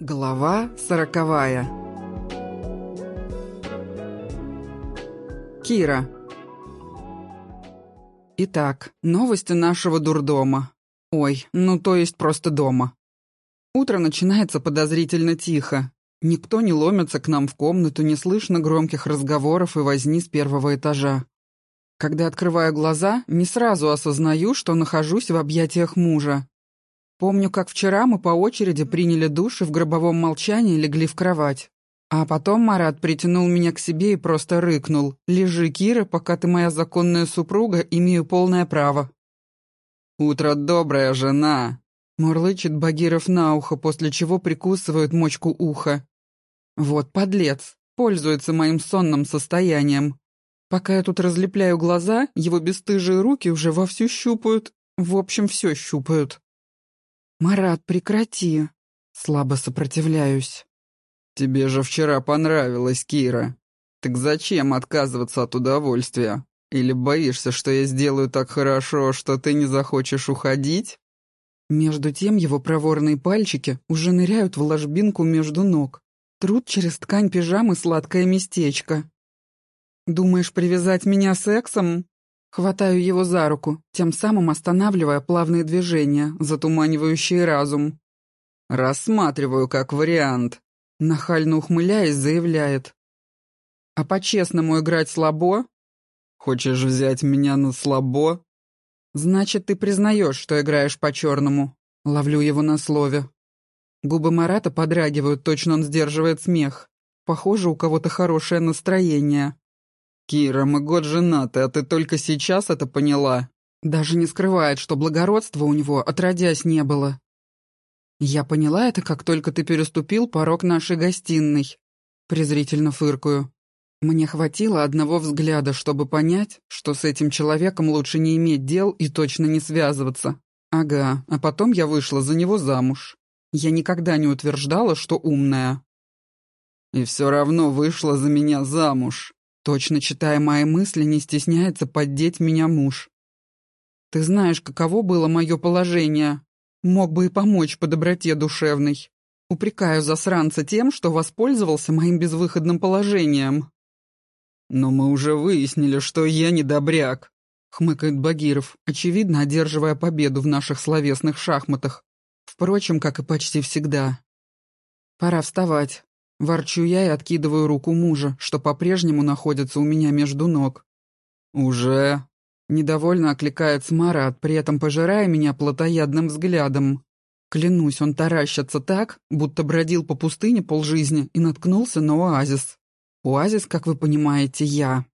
Глава сороковая Кира Итак, новости нашего дурдома. Ой, ну то есть просто дома. Утро начинается подозрительно тихо. Никто не ломится к нам в комнату, не слышно громких разговоров и возни с первого этажа. Когда открываю глаза, не сразу осознаю, что нахожусь в объятиях мужа. Помню, как вчера мы по очереди приняли душ и в гробовом молчании легли в кровать. А потом Марат притянул меня к себе и просто рыкнул. «Лежи, Кира, пока ты моя законная супруга, имею полное право». «Утро добрая, жена!» Мурлычет Багиров на ухо, после чего прикусывает мочку уха. Вот подлец, пользуется моим сонным состоянием. Пока я тут разлепляю глаза, его бесстыжие руки уже вовсю щупают. В общем, все щупают. «Марат, прекрати!» Слабо сопротивляюсь. «Тебе же вчера понравилось, Кира. Так зачем отказываться от удовольствия? Или боишься, что я сделаю так хорошо, что ты не захочешь уходить?» Между тем его проворные пальчики уже ныряют в ложбинку между ног. Труд через ткань пижамы сладкое местечко. «Думаешь привязать меня сексом?» Хватаю его за руку, тем самым останавливая плавные движения, затуманивающие разум. «Рассматриваю как вариант», — нахально ухмыляясь, заявляет. «А по-честному играть слабо?» «Хочешь взять меня на слабо?» «Значит, ты признаешь, что играешь по-черному». Ловлю его на слове. Губы Марата подрагивают, точно он сдерживает смех. Похоже, у кого-то хорошее настроение. «Кира, мы год женаты, а ты только сейчас это поняла?» Даже не скрывает, что благородства у него отродясь не было. «Я поняла это, как только ты переступил порог нашей гостиной», — презрительно фыркаю. Мне хватило одного взгляда, чтобы понять, что с этим человеком лучше не иметь дел и точно не связываться. Ага, а потом я вышла за него замуж. Я никогда не утверждала, что умная. И все равно вышла за меня замуж. Точно читая мои мысли, не стесняется поддеть меня муж. Ты знаешь, каково было мое положение. Мог бы и помочь по доброте душевной. Упрекаю засранца тем, что воспользовался моим безвыходным положением. Но мы уже выяснили, что я не добряк, хмыкает Багиров, очевидно одерживая победу в наших словесных шахматах. Впрочем, как и почти всегда. Пора вставать. Ворчу я и откидываю руку мужа, что по-прежнему находится у меня между ног. «Уже?» Недовольно окликает Марат, при этом пожирая меня плотоядным взглядом. Клянусь, он таращится так, будто бродил по пустыне полжизни и наткнулся на оазис. Оазис, как вы понимаете, я.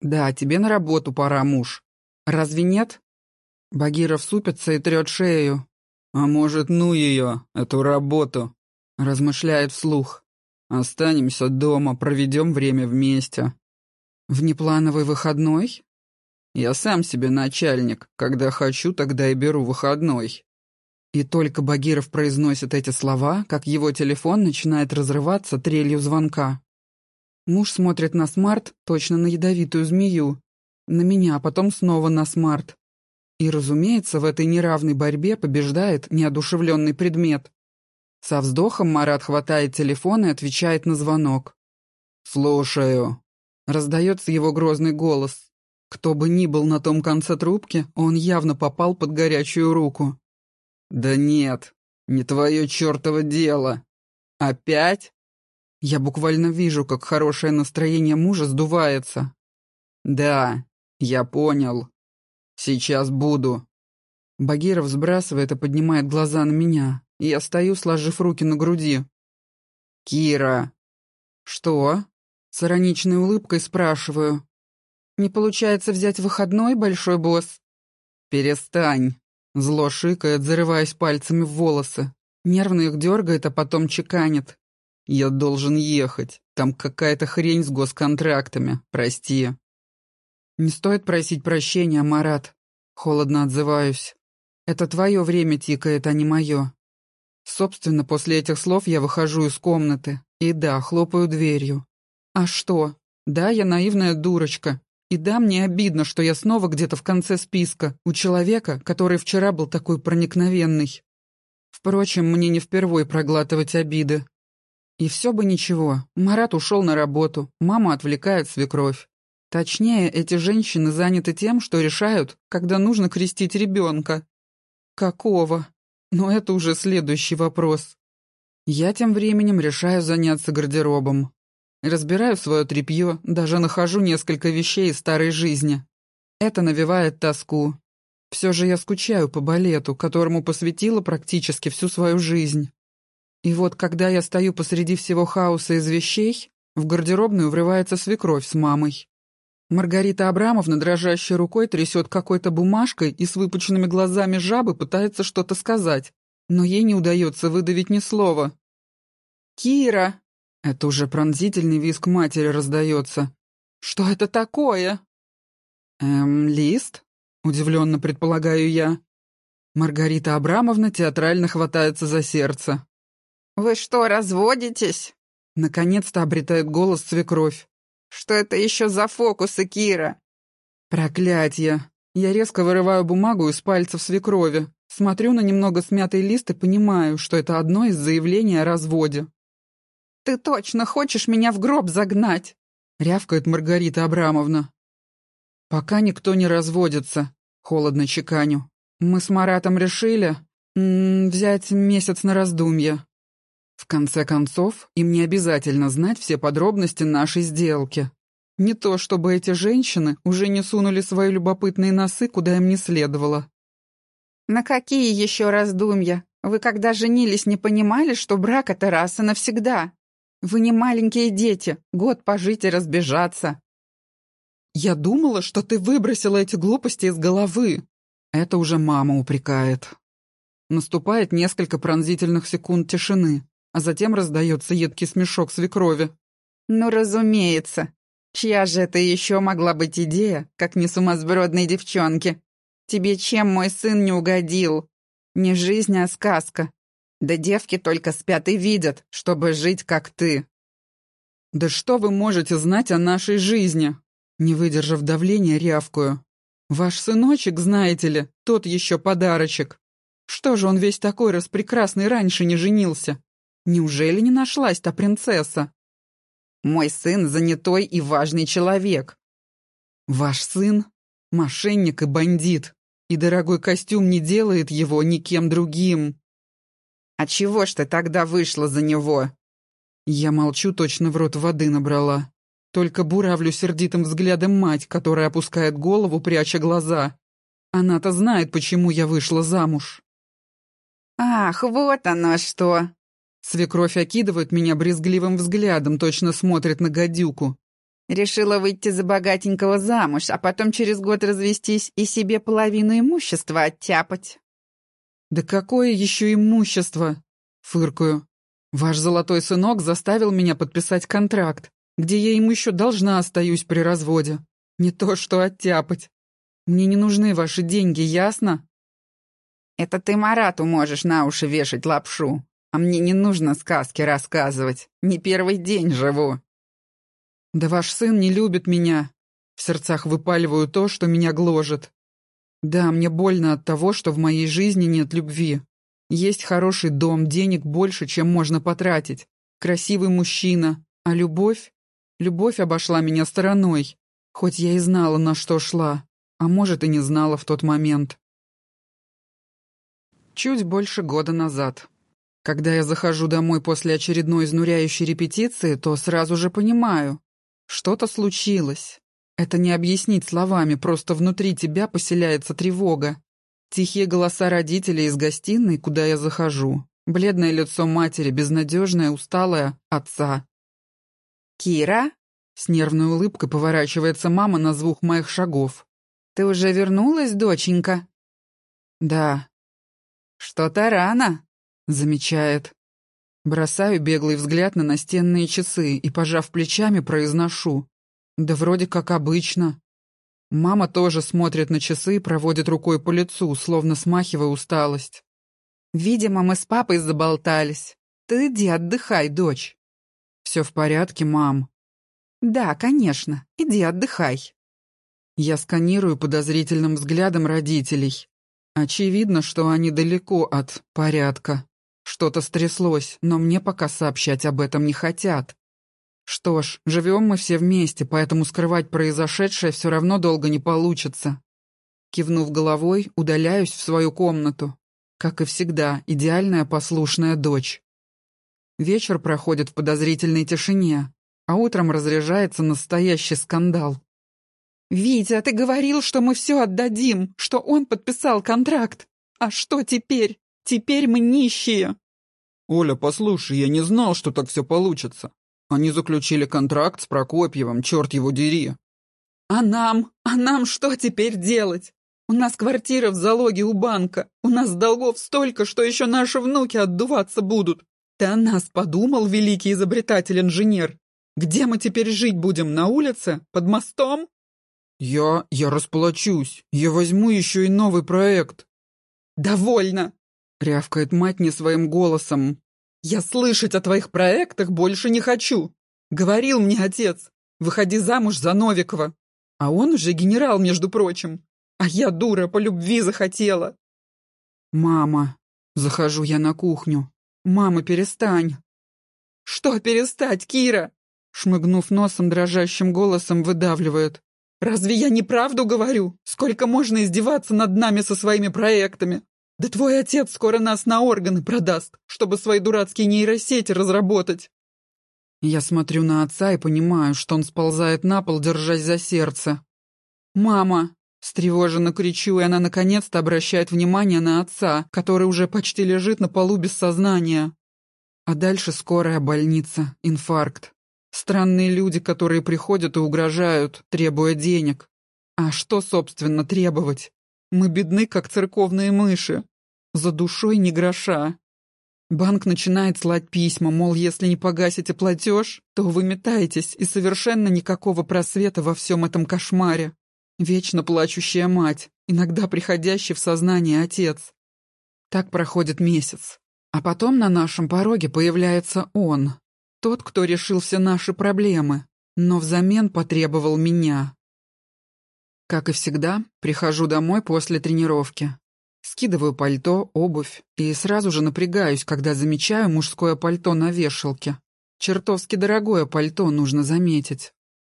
«Да, тебе на работу пора, муж. Разве нет?» Багиров супится и трет шею. «А может, ну ее, эту работу?» Размышляет вслух. Останемся дома, проведем время вместе. Внеплановый выходной? Я сам себе начальник. Когда хочу, тогда и беру выходной. И только Багиров произносит эти слова, как его телефон начинает разрываться трелью звонка. Муж смотрит на смарт, точно на ядовитую змею. На меня, а потом снова на смарт. И, разумеется, в этой неравной борьбе побеждает неодушевленный предмет. Со вздохом Марат хватает телефон и отвечает на звонок. «Слушаю». Раздается его грозный голос. Кто бы ни был на том конце трубки, он явно попал под горячую руку. «Да нет, не твое чертово дело. Опять?» Я буквально вижу, как хорошее настроение мужа сдувается. «Да, я понял. Сейчас буду». Багиров сбрасывает и поднимает глаза на меня. Я стою, сложив руки на груди. «Кира!» «Что?» С ироничной улыбкой спрашиваю. «Не получается взять выходной, большой босс?» «Перестань!» Зло шикает, зарываясь пальцами в волосы. Нервно их дергает, а потом чеканит. «Я должен ехать. Там какая-то хрень с госконтрактами. Прости». «Не стоит просить прощения, Марат». Холодно отзываюсь. «Это твое время тикает, а не мое. Собственно, после этих слов я выхожу из комнаты. И да, хлопаю дверью. А что? Да, я наивная дурочка. И да, мне обидно, что я снова где-то в конце списка, у человека, который вчера был такой проникновенный. Впрочем, мне не впервой проглатывать обиды. И все бы ничего. Марат ушел на работу, мама отвлекает свекровь. Точнее, эти женщины заняты тем, что решают, когда нужно крестить ребенка. Какого? Но это уже следующий вопрос. Я тем временем решаю заняться гардеробом. Разбираю свое тряпье, даже нахожу несколько вещей из старой жизни. Это навевает тоску. Все же я скучаю по балету, которому посвятила практически всю свою жизнь. И вот когда я стою посреди всего хаоса из вещей, в гардеробную врывается свекровь с мамой. Маргарита Абрамовна дрожащей рукой трясет какой-то бумажкой и с выпученными глазами жабы пытается что-то сказать, но ей не удается выдавить ни слова. «Кира!» Это уже пронзительный визг матери раздается. «Что это такое?» «Эм, лист?» — удивленно предполагаю я. Маргарита Абрамовна театрально хватается за сердце. «Вы что, разводитесь?» Наконец-то обретает голос свекровь. «Что это еще за фокусы, Кира?» «Проклятье!» Я резко вырываю бумагу из пальцев свекрови, смотрю на немного смятый лист и понимаю, что это одно из заявлений о разводе. «Ты точно хочешь меня в гроб загнать?» — рявкает Маргарита Абрамовна. «Пока никто не разводится», — холодно чеканю. «Мы с Маратом решили м -м, взять месяц на раздумье. В конце концов, им не обязательно знать все подробности нашей сделки. Не то, чтобы эти женщины уже не сунули свои любопытные носы, куда им не следовало. «На какие еще раздумья? Вы, когда женились, не понимали, что брак — это раз и навсегда? Вы не маленькие дети, год пожить и разбежаться». «Я думала, что ты выбросила эти глупости из головы». Это уже мама упрекает. Наступает несколько пронзительных секунд тишины а затем раздается едкий смешок свекрови. «Ну, разумеется. Чья же это еще могла быть идея, как не сумасбродной девчонки? Тебе чем мой сын не угодил? Не жизнь, а сказка. Да девки только спят и видят, чтобы жить, как ты». «Да что вы можете знать о нашей жизни?» Не выдержав давления, рявкую. «Ваш сыночек, знаете ли, тот еще подарочек. Что же он весь такой распрекрасный раньше не женился? Неужели не нашлась та принцесса? Мой сын занятой и важный человек. Ваш сын — мошенник и бандит, и дорогой костюм не делает его никем другим. А чего ж ты тогда вышла за него? Я молчу, точно в рот воды набрала. Только буравлю сердитым взглядом мать, которая опускает голову, пряча глаза. Она-то знает, почему я вышла замуж. «Ах, вот оно что!» Свекровь окидывает меня брезгливым взглядом, точно смотрит на гадюку. Решила выйти за богатенького замуж, а потом через год развестись и себе половину имущества оттяпать. «Да какое еще имущество?» — фыркаю. «Ваш золотой сынок заставил меня подписать контракт, где я ему еще должна остаюсь при разводе. Не то что оттяпать. Мне не нужны ваши деньги, ясно?» «Это ты Марату можешь на уши вешать лапшу», а мне не нужно сказки рассказывать. Не первый день живу». «Да ваш сын не любит меня». В сердцах выпаливаю то, что меня гложет. Да, мне больно от того, что в моей жизни нет любви. Есть хороший дом, денег больше, чем можно потратить. Красивый мужчина. А любовь? Любовь обошла меня стороной. Хоть я и знала, на что шла. А может, и не знала в тот момент. Чуть больше года назад. Когда я захожу домой после очередной изнуряющей репетиции, то сразу же понимаю, что-то случилось. Это не объяснить словами, просто внутри тебя поселяется тревога. Тихие голоса родителей из гостиной, куда я захожу. Бледное лицо матери, безнадежное, усталое отца. «Кира?» С нервной улыбкой поворачивается мама на звук моих шагов. «Ты уже вернулась, доченька?» «Да». «Что-то рано», Замечает. Бросаю беглый взгляд на настенные часы и, пожав плечами, произношу. Да вроде как обычно. Мама тоже смотрит на часы и проводит рукой по лицу, словно смахивая усталость. «Видимо, мы с папой заболтались. Ты иди отдыхай, дочь». «Все в порядке, мам?» «Да, конечно. Иди отдыхай». Я сканирую подозрительным взглядом родителей. Очевидно, что они далеко от порядка. Что-то стряслось, но мне пока сообщать об этом не хотят. Что ж, живем мы все вместе, поэтому скрывать произошедшее все равно долго не получится. Кивнув головой, удаляюсь в свою комнату. Как и всегда, идеальная послушная дочь. Вечер проходит в подозрительной тишине, а утром разряжается настоящий скандал. «Витя, ты говорил, что мы все отдадим, что он подписал контракт. А что теперь? Теперь мы нищие!» «Оля, послушай, я не знал, что так все получится. Они заключили контракт с Прокопьевым, черт его дери». «А нам? А нам что теперь делать? У нас квартира в залоге у банка. У нас долгов столько, что еще наши внуки отдуваться будут. Ты о нас подумал, великий изобретатель-инженер? Где мы теперь жить будем, на улице? Под мостом?» «Я... я расплачусь. Я возьму еще и новый проект». «Довольно!» — рявкает мать не своим голосом. «Я слышать о твоих проектах больше не хочу. Говорил мне отец, выходи замуж за Новикова. А он уже генерал, между прочим. А я, дура, по любви захотела». «Мама!» — захожу я на кухню. «Мама, перестань!» «Что перестать, Кира?» Шмыгнув носом, дрожащим голосом выдавливает. «Разве я неправду говорю? Сколько можно издеваться над нами со своими проектами? Да твой отец скоро нас на органы продаст, чтобы свои дурацкие нейросети разработать!» Я смотрю на отца и понимаю, что он сползает на пол, держась за сердце. «Мама!» — встревоженно кричу, и она наконец-то обращает внимание на отца, который уже почти лежит на полу без сознания. А дальше скорая больница, инфаркт. Странные люди, которые приходят и угрожают, требуя денег. А что, собственно, требовать? Мы бедны, как церковные мыши. За душой ни гроша. Банк начинает слать письма, мол, если не погасите платеж, то вы метаетесь, и совершенно никакого просвета во всем этом кошмаре. Вечно плачущая мать, иногда приходящий в сознание отец. Так проходит месяц. А потом на нашем пороге появляется он, тот, кто решил все наши проблемы, но взамен потребовал меня. Как и всегда, прихожу домой после тренировки. Скидываю пальто, обувь и сразу же напрягаюсь, когда замечаю мужское пальто на вешалке. Чертовски дорогое пальто, нужно заметить.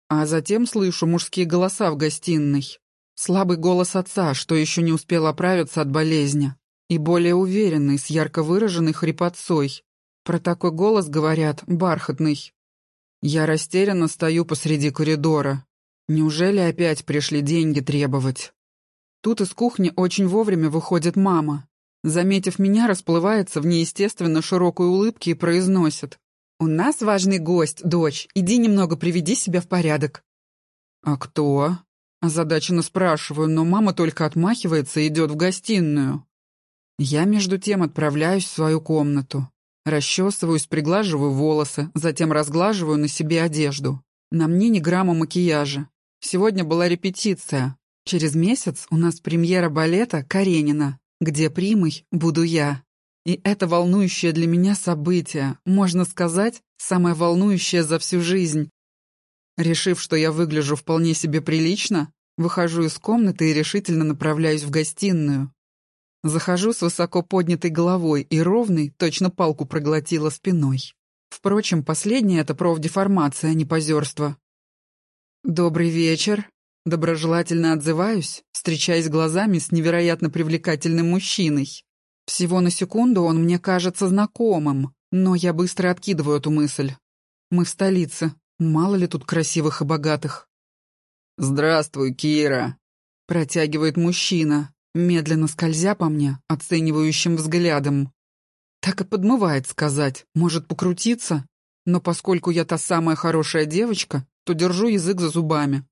А затем слышу мужские голоса в гостиной. Слабый голос отца, что еще не успел оправиться от болезни, и более уверенный, с ярко выраженной хрипотцой, про такой голос говорят «бархатный». Я растерянно стою посреди коридора. Неужели опять пришли деньги требовать? Тут из кухни очень вовремя выходит мама. Заметив меня, расплывается в неестественно широкой улыбке и произносит. «У нас важный гость, дочь. Иди немного приведи себя в порядок». «А кто?» Озадаченно спрашиваю, но мама только отмахивается и идет в гостиную. Я, между тем, отправляюсь в свою комнату. Расчесываюсь, приглаживаю волосы, затем разглаживаю на себе одежду. На мне ни грамма макияжа. Сегодня была репетиция. Через месяц у нас премьера балета «Каренина», где примой буду я. И это волнующее для меня событие, можно сказать, самое волнующее за всю жизнь. Решив, что я выгляжу вполне себе прилично, выхожу из комнаты и решительно направляюсь в гостиную. Захожу с высоко поднятой головой и ровной, точно палку проглотила спиной. Впрочем, последнее — это профдеформация, а не позерство. «Добрый вечер», — доброжелательно отзываюсь, встречаясь глазами с невероятно привлекательным мужчиной. Всего на секунду он мне кажется знакомым, но я быстро откидываю эту мысль. Мы в столице, мало ли тут красивых и богатых. «Здравствуй, Кира», — протягивает мужчина, медленно скользя по мне оценивающим взглядом. Так и подмывает сказать, может покрутиться, но поскольку я та самая хорошая девочка, то держу язык за зубами.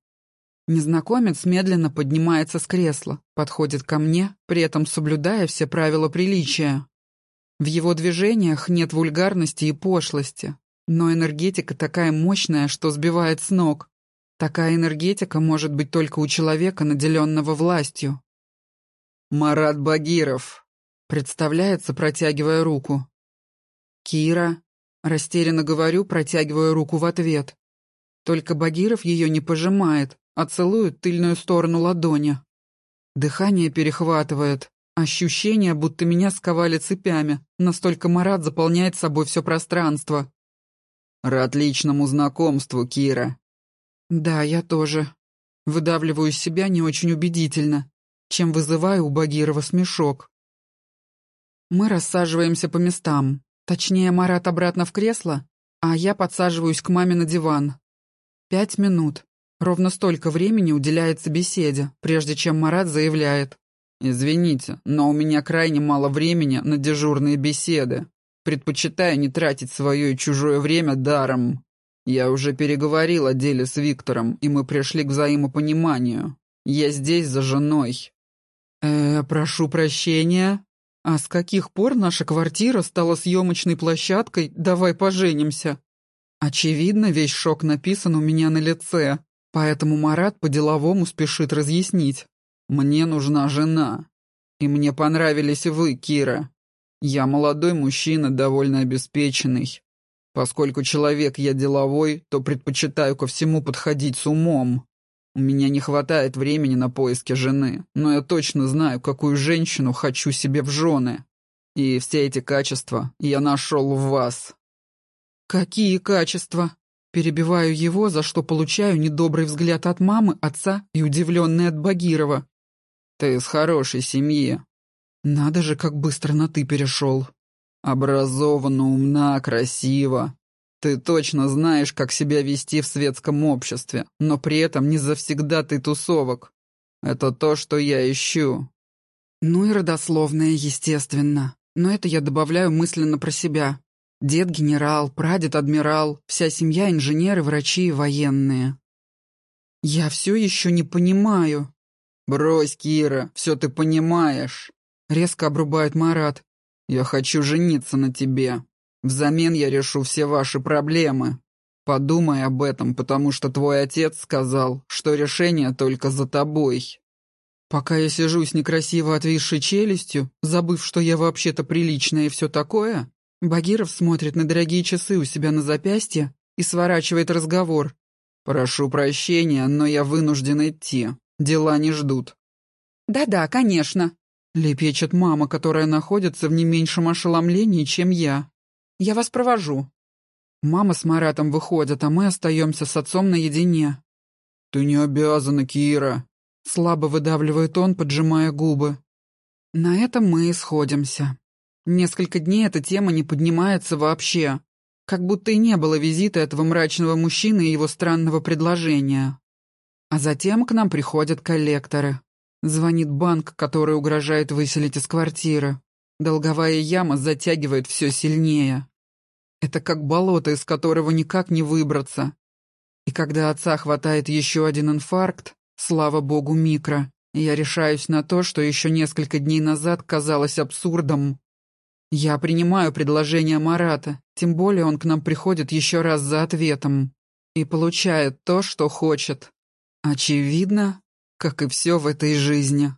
Незнакомец медленно поднимается с кресла, подходит ко мне, при этом соблюдая все правила приличия. В его движениях нет вульгарности и пошлости, но энергетика такая мощная, что сбивает с ног. Такая энергетика может быть только у человека, наделенного властью. «Марат Багиров», — представляется, протягивая руку. «Кира», — растерянно говорю, протягивая руку в ответ. Только Багиров ее не пожимает, а целует тыльную сторону ладони. Дыхание перехватывает. Ощущение, будто меня сковали цепями, настолько Марат заполняет собой все пространство. «Рад личному знакомству, Кира». «Да, я тоже. Выдавливаю из себя не очень убедительно, чем вызываю у Багирова смешок. Мы рассаживаемся по местам. Точнее, Марат обратно в кресло, а я подсаживаюсь к маме на диван. Пять минут. Ровно столько времени уделяется беседе, прежде чем Марат заявляет. «Извините, но у меня крайне мало времени на дежурные беседы. Предпочитаю не тратить свое и чужое время даром. Я уже переговорил о деле с Виктором, и мы пришли к взаимопониманию. Я здесь за женой». «Э, прошу прощения. А с каких пор наша квартира стала съемочной площадкой «Давай поженимся»?» Очевидно, весь шок написан у меня на лице, поэтому Марат по-деловому спешит разъяснить. «Мне нужна жена. И мне понравились вы, Кира. Я молодой мужчина, довольно обеспеченный. Поскольку человек я деловой, то предпочитаю ко всему подходить с умом. У меня не хватает времени на поиски жены, но я точно знаю, какую женщину хочу себе в жены. И все эти качества я нашел в вас». «Какие качества?» Перебиваю его, за что получаю недобрый взгляд от мамы, отца и удивленный от Багирова. «Ты из хорошей семьи». «Надо же, как быстро на «ты» перешел». «Образованно, умна, красиво. Ты точно знаешь, как себя вести в светском обществе, но при этом не завсегда ты тусовок. Это то, что я ищу». Ну и родословное, естественно. Но это я добавляю мысленно про себя. Дед генерал, прадед адмирал, вся семья инженеры, врачи и военные. Я все еще не понимаю. «Брось, Кира, все ты понимаешь», — резко обрубает Марат. «Я хочу жениться на тебе. Взамен я решу все ваши проблемы. Подумай об этом, потому что твой отец сказал, что решение только за тобой». Пока я сижу с некрасиво отвисшей челюстью, забыв, что я вообще-то приличная и все такое, Багиров смотрит на дорогие часы у себя на запястье и сворачивает разговор. «Прошу прощения, но я вынужден идти. Дела не ждут». «Да-да, конечно», — лепечет мама, которая находится в не меньшем ошеломлении, чем я. «Я вас провожу». Мама с Маратом выходят, а мы остаемся с отцом наедине. «Ты не обязана, Кира», — слабо выдавливает он, поджимая губы. На этом мы и сходимся. Несколько дней эта тема не поднимается вообще, как будто и не было визита этого мрачного мужчины и его странного предложения. А затем к нам приходят коллекторы. Звонит банк, который угрожает выселить из квартиры. Долговая яма затягивает все сильнее. Это как болото, из которого никак не выбраться. И когда отца хватает еще один инфаркт, слава богу, микро, я решаюсь на то, что еще несколько дней назад казалось абсурдом. Я принимаю предложение Марата, тем более он к нам приходит еще раз за ответом и получает то, что хочет. Очевидно, как и все в этой жизни.